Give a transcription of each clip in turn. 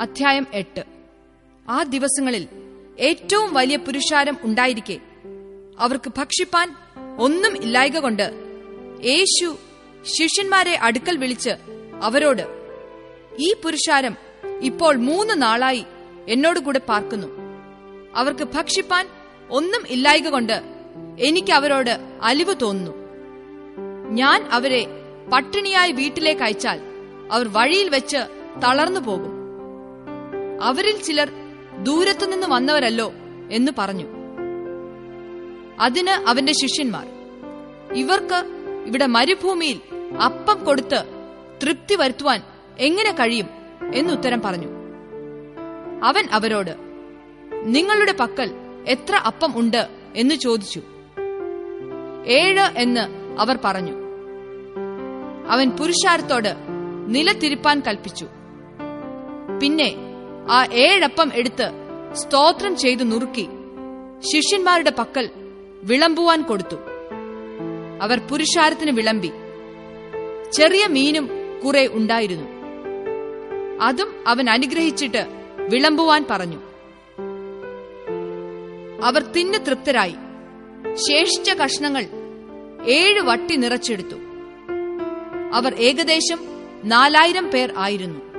അധ്യായം എട്ട്. ആ ദിവസങ്ങളിൽ ഏറ്റവും വലിയ പുരുഷാരം ഉണ്ടായിരിക്കെ. അവർക്ക് ഭക്ഷിപ്പാൻ ഒന്നും ഇല്ലായക കൊണ്ട് യേശു ശിഷ്യന്മാരെ അടുക്കൽ വിളിച്ച് അവരോട് ഈ പുരുഷാരം ഇപ്പോൾ മൂന്ന് നാളായി എന്നോടുകൂടെ പാർക്കുന്നു. അവർക്ക് ഭക്ഷിപ്പാൻ ഒന്നും ഇല്ലായക കൊണ്ട് എനിക്ക് അവരോട് അലിവ് തോന്നുന്നു. ഞാൻ അവരെ പട്ടിണിയായി വീട്ടിലേക്ക് അയച്ചാൽ അവർ വഴിയിൽ വെച്ച് തളർന്നു പോകും. അവരിൽ ചിലർ ദൂരത്തുനിന്ന് വന്നവരല്ലോ എന്ന് പറഞ്ഞു. അതിന് അവന്റെ ശിഷ്യന്മാർ ഇവർക്ക് ഇവിടെ മരുഭൂമിയിൽ അപ്പം കൊടുത്ത് തൃപ്തി വരുത്തുവാൻ എങ്ങനെ കഴിയും? എന്നുത്തരം പറഞ്ഞു. അവൻ അവരോട് നിങ്ങളുടെ പക്കൽ എത്ര അപ്പം ഉണ്ട്? എന്ന് ചോദിച്ചു. ഏഴ് എന്ന് അവർ പറഞ്ഞു. അവൻ പുരുഷാരത്തോട് നിലത്തിരിപ്പാൻ കൽപ്പിച്ചു. പിന്നെ ആ ഏഴപ്പം എടുത്ത് സ്തോത്രം ചെയ്തു നുറുക്കി ശിഷ്യന്മാരുടെ പക്കൽ വിളമ്പുവാൻ കൊടുത്തു. അവർ പുരുഷാരത്തിന് വിളമ്പി. ചെറിയ മീനും കുറെ ഉണ്ടായിരുന്നു. അതും അവൻ അനുഗ്രഹിച്ചിട്ട് വിളമ്പുവാൻ പറഞ്ഞു. അവർ തിന്നു തൃപ്തരായി. ശേഷിച്ച കഷ്ണങ്ങൾ ഏഴ് വട്ടി നിറച്ചെടുത്തു. അവർ ഏകദേശം നാലായിരം പേർ ആയിരുന്നു.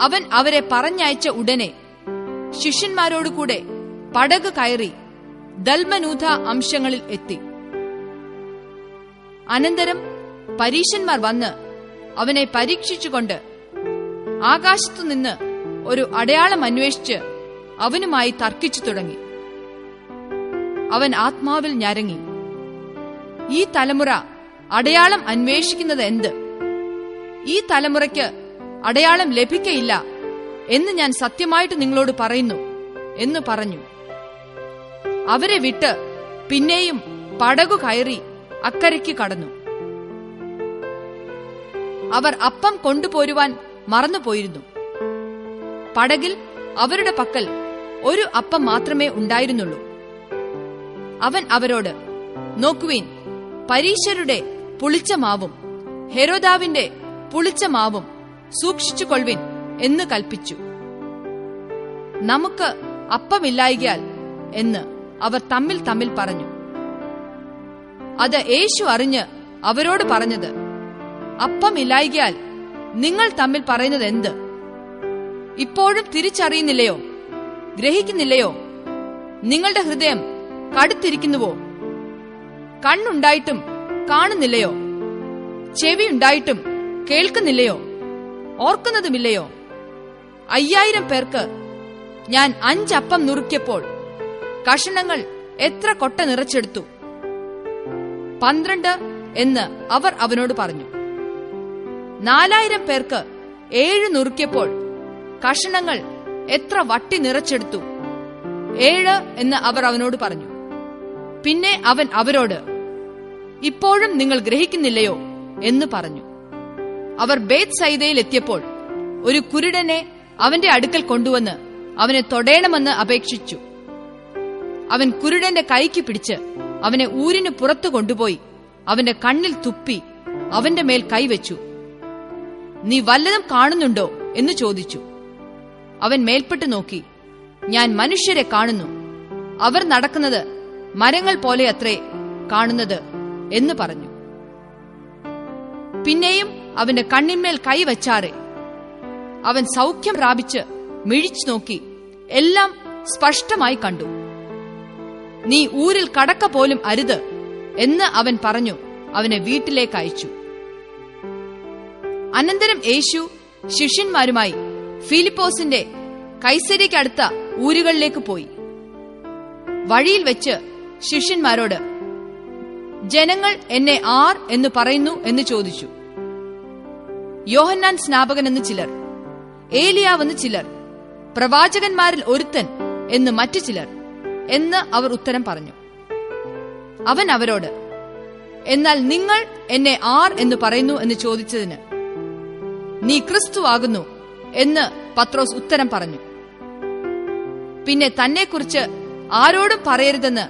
അവൻ അവരെ പറഞ്ഞയച്ച ഉടനെ ശിഷ്യന്മാരോടുകൂടെ പടക് കയറി ദൽമനൂഥ അംശങ്ങളിൽ എത്തി. അനന്തരം പരീശന്മാർ വന്ന് അവനെ പരീക്ഷിച്ചുകൊണ്ട് ആകാശത്തുനിന്ന് ഒരു അടയാളം അന്വേഷിച്ച് അവനുമായി തർക്കിച്ചു തുടങ്ങി. അവൻ ആത്മാവിൽ ഞരങ്ങി. ഈ തലമുറ അടയാളം അന്വേഷിക്കുന്നത് എന്ത്? ഈ തലമുറയ്ക്ക് അടയാളം ലഭിക്കയില്ല എന്ന് ഞാൻ സത്യമായിട്ട് നിങ്ങളോട് പറയുന്നു എന്ന് പറഞ്ഞു. അവരെ വിട്ട് പിന്നെയും പടകു കയറി അക്കരയ്ക്ക് കടന്നു. അവർ അപ്പം കൊണ്ടുപോരുവാൻ മറന്നുപോയിരുന്നു. പടകിൽ അവരുടെ പക്കൽ ഒരു അപ്പം മാത്രമേ ഉണ്ടായിരുന്നുള്ളൂ. അവൻ അവരോട് നോക്കുവീൻ പരീശരുടെ പുളിച്ച മാവും ഹെരോദാവിന്റെ പുളിച്ച മാവും സൂക്ഷിച്ചുകൊള്ളുവിൻ എന്ന് കൽപ്പിച്ചു. നമുക്ക് അപ്പമില്ലായികയാൽ എന്ന് അവർ തമ്മിൽ തമ്മിൽ പറഞ്ഞു. അത് യേശു അറിഞ്ഞ് അവരോട് പറഞ്ഞത് അപ്പമില്ലായികയാൽ നിങ്ങൾ തമ്മിൽ പറയുന്നത് എന്ത്? ഇപ്പോഴും തിരിച്ചറിയുന്നില്ലയോ? ഗ്രഹിക്കുന്നില്ലയോ? നിങ്ങളുടെ ഹൃദയം കടുത്തിരിക്കുന്നുവോ? കണ്ണുണ്ടായിട്ടും കാണുന്നില്ലയോ? ചെവിയുണ്ടായിട്ടും കേൾക്കുന്നില്ലയോ? ഓർക്കുന്നതുമില്ലയോ? അയ്യായിരം പേർക്ക് ഞാൻ അഞ്ചപ്പം നുറുക്കിയപ്പോൾ കഷണങ്ങൾ എത്ര കൊട്ട നിറച്ചെടുത്തു? പന്ത്രണ്ട് എന്ന് അവർ അവനോട് പറഞ്ഞു. നാലായിരം പേർക്ക് ഏഴ് നുറുക്കിയപ്പോൾ കഷണങ്ങൾ എത്ര വട്ടി നിറച്ചെടുത്തു? ഏഴ് എന്ന് അവർ അവനോട് പറഞ്ഞു. പിന്നെ അവൻ അവരോട് ഇപ്പോഴും നിങ്ങൾ ഗ്രഹിക്കുന്നില്ലയോ എന്ന് പറഞ്ഞു. അവർ ബേത് സൈതയിൽ എത്തിയപ്പോൾ ഒരു കുരുടനെ അവന്റെ അടുക്കൽ കൊണ്ടുവന്ന് അവനെ തൊടയണമെന്ന് അപേക്ഷിച്ചു. അവൻ കുരുടന്റെ കൈക്ക് പിടിച്ച് അവനെ ഊരിന് പുറത്തു കൊണ്ടുപോയി അവന്റെ കണ്ണിൽ തുപ്പി അവന്റെ മേൽ കൈവച്ചു. നീ വല്ലതും കാണുന്നുണ്ടോ? എന്ന് ചോദിച്ചു. അവൻ മേൽപ്പെട്ട് നോക്കി. ഞാൻ മനുഷ്യരെ കാണുന്നു. അവർ നടക്കുന്നത് മരങ്ങൾ പോലെ അത്രേ കാണുന്നത് എന്ന് പറഞ്ഞു. പിന്നെയും അവന്റെ കണ്ണിന്മേൽ കൈവച്ചാറേ അവൻ സൗഖ്യം പ്രാപിച്ച് മിഴിച്ചു നോക്കി എല്ലാം സ്പഷ്ടമായി കണ്ടു. നീ ഊരിൽ കടക്ക പോലും അരുത് എന്ന് അവൻ പറഞ്ഞു അവനെ വീട്ടിലേക്ക് അയച്ചു. അനന്തരം യേശു ശിഷ്യന്മാരുമായി ഫിലിപ്പോസിന്റെ കൈസരിക്കടുത്ത ഊരുകളിലേക്ക് പോയി. വഴിയിൽ വെച്ച് ശിഷ്യന്മാരോട് ജനങ്ങൾ എന്നെ ആർ എന്ന് പറയുന്നു എന്ന് ചോദിച്ചു. യോഹന്നാൻ സ്നാപകൻ എന്ന് ചിലർ ഏലിയാവെന്ന് ചിലർ പ്രവാചകന്മാരിൽ ഒരുത്തൻ എന്ന് മറ്റു ചിലർ എന്ന് അവർ ഉത്തരം പറഞ്ഞു. അവൻ അവരോട് എന്നാൽ നിങ്ങൾ എന്നെ ആർ എന്ന് പറയുന്നു എന്ന് ചോദിച്ചതിന് നീ ക്രിസ്തു ആകുന്നു എന്ന് പത്രോസ് ഉത്തരം പറഞ്ഞു. പിന്നെ തന്നെക്കുറിച്ച് ആരോടും പറയരുതെന്ന്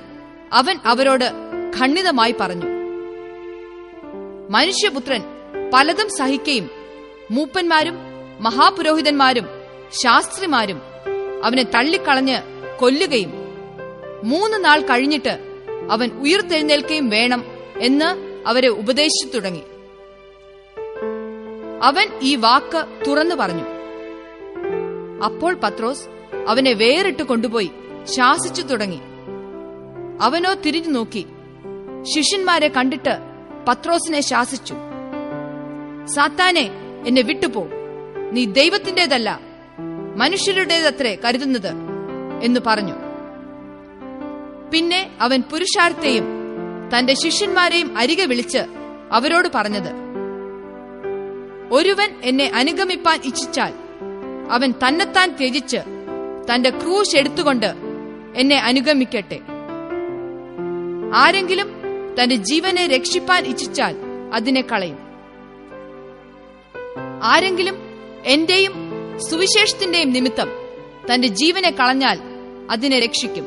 അവൻ അവരോട് ഖണ്ഡിതമായി പറഞ്ഞു. മനുഷ്യപുത്രൻ പലതും സഹിക്കുകയും മൂപ്പന്മാരും മഹാപുരോഹിതന്മാരും ശാസ്ത്രിമാരും അവനെ തള്ളിക്കളഞ്ഞ് കൊല്ലുകയും മൂന്ന് നാൾ കഴിഞ്ഞിട്ട് അവൻ ഉയർത്തെഴുന്നേൽക്കുകയും വേണം എന്ന് അവരെ ഉപദേശിച്ചു തുടങ്ങി. അവൻ ഈ വാക്ക് തുറന്നു പറഞ്ഞു. അപ്പോൾ പത്രോസ് അവനെ വേറിട്ട് കൊണ്ടുപോയി ശാസിച്ചു തുടങ്ങി. അവനോ തിരിഞ്ഞു നോക്കി. ശിഷ്യന്മാരെ കണ്ടിട്ട് പത്രോസിനെ ശാസിച്ചു. സാത്താനെ എന്നെ വിട്ടുപോ. നീ ദൈവത്തിന്റേതല്ല മനുഷ്യരുടേതത്രേ കരുതുന്നത് എന്ന് പറഞ്ഞു. പിന്നെ അവൻ പുരുഷാർത്ഥയും തന്റെ ശിഷ്യന്മാരെയും അരികെ വിളിച്ച് അവരോട് പറഞ്ഞത് ഒരുവൻ എന്നെ അനുഗമിപ്പാൻ ഇച്ഛിച്ചാൽ അവൻ തന്നെത്താൻ ത്യജിച്ച് തന്റെ ക്രൂശ് എടുത്തുകൊണ്ട് എന്നെ അനുഗമിക്കട്ടെ. ആരെങ്കിലും തന്റെ ജീവനെ രക്ഷിപ്പാൻ ഇച്ഛിച്ചാൽ അതിനെ കളയും. ആരെങ്കിലും എന്റെയും സുവിശേഷത്തിന്റെയും നിമിത്തം തന്റെ ജീവനെ കളഞ്ഞാൽ അതിനെ രക്ഷിക്കും.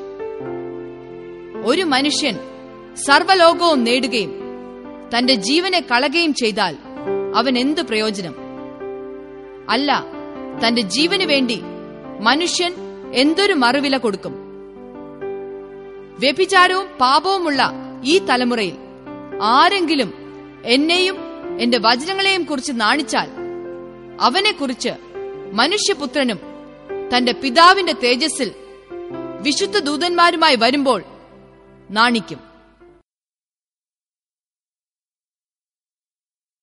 ഒരു മനുഷ്യൻ സർവലോകവും നേടുകയും തന്റെ ജീവനെ കളകയും ചെയ്താൽ അവൻ എന്ത് പ്രയോജനം? അല്ല തന്റെ ജീവന് വേണ്ടി മനുഷ്യൻ എന്തൊരു മറുവില കൊടുക്കും? വ്യഭിചാരവും പാപവുമുള്ള ഈ തലമുറയിൽ ആരെങ്കിലും എന്നെയും എന്റെ വചനങ്ങളെയും കുറിച്ച് നാണിച്ചാൽ അവനെക്കുറിച്ച് മനുഷ്യപുത്രനും തന്റെ പിതാവിന്റെ തേജസ്സിൽ വിശുദ്ധ ദൂതന്മാരുമായി വരുമ്പോൾ നാണിക്കും.